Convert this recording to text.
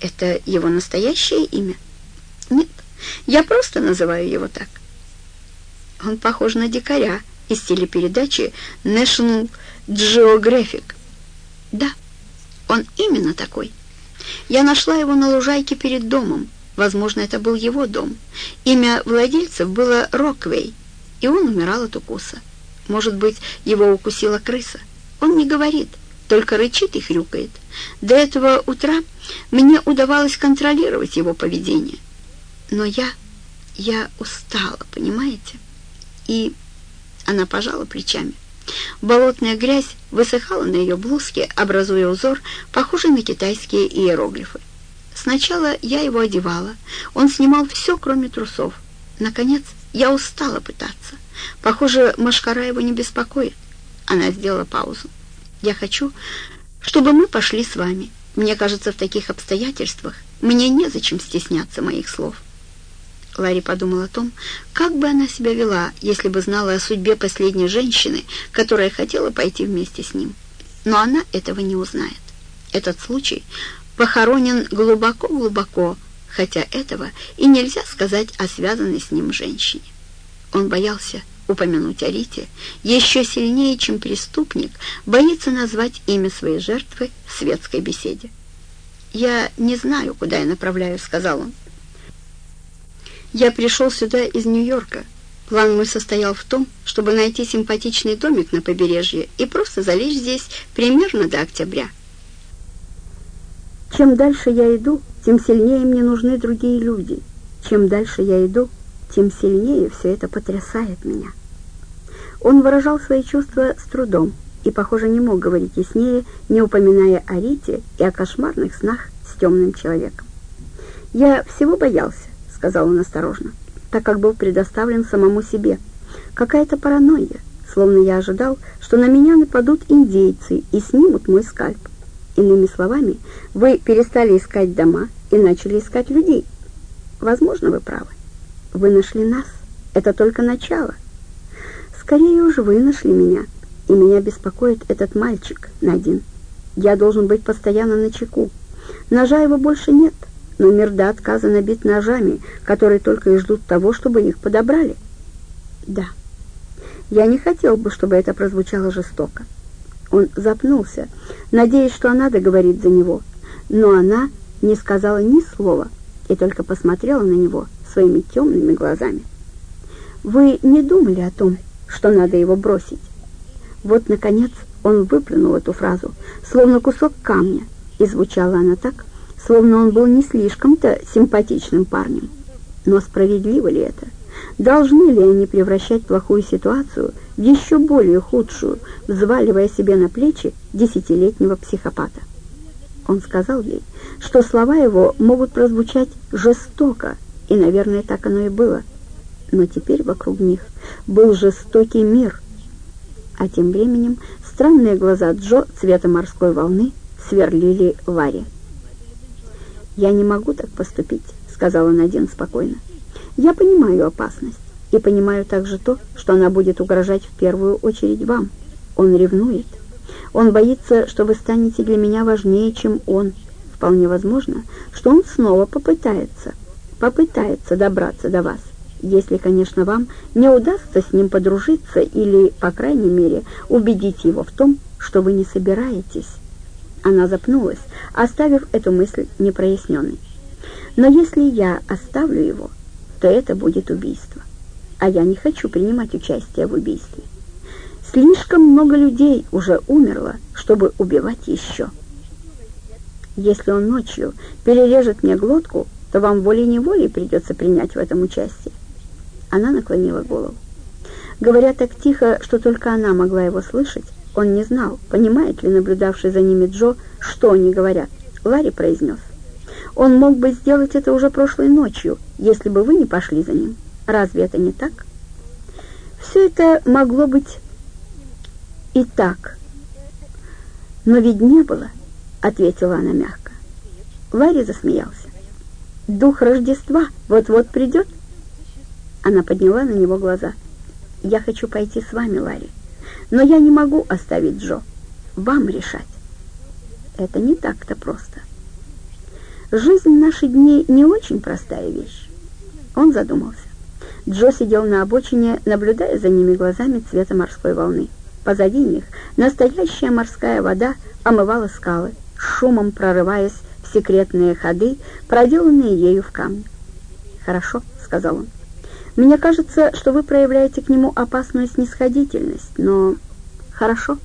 Это его настоящее имя? Нет, я просто называю его так. Он похож на дикаря из телепередачи National Geographic. Да, он именно такой. Я нашла его на лужайке перед домом. Возможно, это был его дом. Имя владельцев было Роквей, и он умирал от укуса. Может быть, его укусила крыса. Он не говорит, только рычит и хрюкает. До этого утра мне удавалось контролировать его поведение. Но я, я устала, понимаете? И она пожала плечами. Болотная грязь высыхала на ее блузке, образуя узор, похожий на китайские иероглифы. Сначала я его одевала. Он снимал все, кроме трусов. Наконец, я устала пытаться. Похоже, машкара его не беспокоит. Она сделала паузу. «Я хочу, чтобы мы пошли с вами. Мне кажется, в таких обстоятельствах мне незачем стесняться моих слов». Ларри подумал о том, как бы она себя вела, если бы знала о судьбе последней женщины, которая хотела пойти вместе с ним. Но она этого не узнает. Этот случай похоронен глубоко-глубоко, хотя этого и нельзя сказать о связанной с ним женщине. Он боялся упомянуть о Рите еще сильнее, чем преступник боится назвать имя своей жертвы в светской беседе. «Я не знаю, куда я направляюсь», — сказал он. Я пришел сюда из Нью-Йорка. План мой состоял в том, чтобы найти симпатичный домик на побережье и просто залечь здесь примерно до октября. Чем дальше я иду, тем сильнее мне нужны другие люди. Чем дальше я иду, тем сильнее все это потрясает меня. Он выражал свои чувства с трудом и, похоже, не мог говорить яснее, не упоминая о Рите и о кошмарных снах с темным человеком. Я всего боялся, — сказал он осторожно, так как был предоставлен самому себе. «Какая-то паранойя, словно я ожидал, что на меня нападут индейцы и снимут мой скальп. Иными словами, вы перестали искать дома и начали искать людей. Возможно, вы правы. Вы нашли нас. Это только начало. Скорее уж вы нашли меня, и меня беспокоит этот мальчик, Надин. Я должен быть постоянно на чеку. Ножа его больше нет» но мир до отказа набит ножами, которые только и ждут того, чтобы их подобрали. Да, я не хотел бы, чтобы это прозвучало жестоко. Он запнулся, надеясь, что она договорит за него, но она не сказала ни слова и только посмотрела на него своими темными глазами. «Вы не думали о том, что надо его бросить?» Вот, наконец, он выплюнул эту фразу, словно кусок камня, и звучала она так, словно он был не слишком-то симпатичным парнем. Но справедливо ли это? Должны ли они превращать плохую ситуацию в еще более худшую, взваливая себе на плечи десятилетнего психопата? Он сказал ей, что слова его могут прозвучать жестоко, и, наверное, так оно и было. Но теперь вокруг них был жестокий мир. А тем временем странные глаза Джо цвета морской волны сверлили Ларри. «Я не могу так поступить», — сказала Надин спокойно. «Я понимаю опасность и понимаю также то, что она будет угрожать в первую очередь вам. Он ревнует. Он боится, что вы станете для меня важнее, чем он. Вполне возможно, что он снова попытается, попытается добраться до вас, если, конечно, вам не удастся с ним подружиться или, по крайней мере, убедить его в том, что вы не собираетесь». Она запнулась, оставив эту мысль непроясненной. «Но если я оставлю его, то это будет убийство. А я не хочу принимать участие в убийстве. Слишком много людей уже умерло, чтобы убивать еще. Если он ночью перережет мне глотку, то вам волей-неволей придется принять в этом участие». Она наклонила голову. Говоря так тихо, что только она могла его слышать, он не знал, понимает ли наблюдавший за ними Джо, что они говорят. Ларри произнес. «Он мог бы сделать это уже прошлой ночью, если бы вы не пошли за ним. Разве это не так?» Все это могло быть и так. «Но ведь не было», — ответила она мягко. Ларри засмеялся. «Дух Рождества вот-вот придет?» Она подняла на него глаза. «Я хочу пойти с вами, Ларри. Но я не могу оставить Джо. Вам решать. Это не так-то просто. Жизнь в наши дни не очень простая вещь. Он задумался. Джо сидел на обочине, наблюдая за ними глазами цвета морской волны. Позади них настоящая морская вода омывала скалы, шумом прорываясь в секретные ходы, проделанные ею в камне. «Хорошо», — сказал он. «Мне кажется, что вы проявляете к нему опасную снисходительность, но...» «Хорошо»,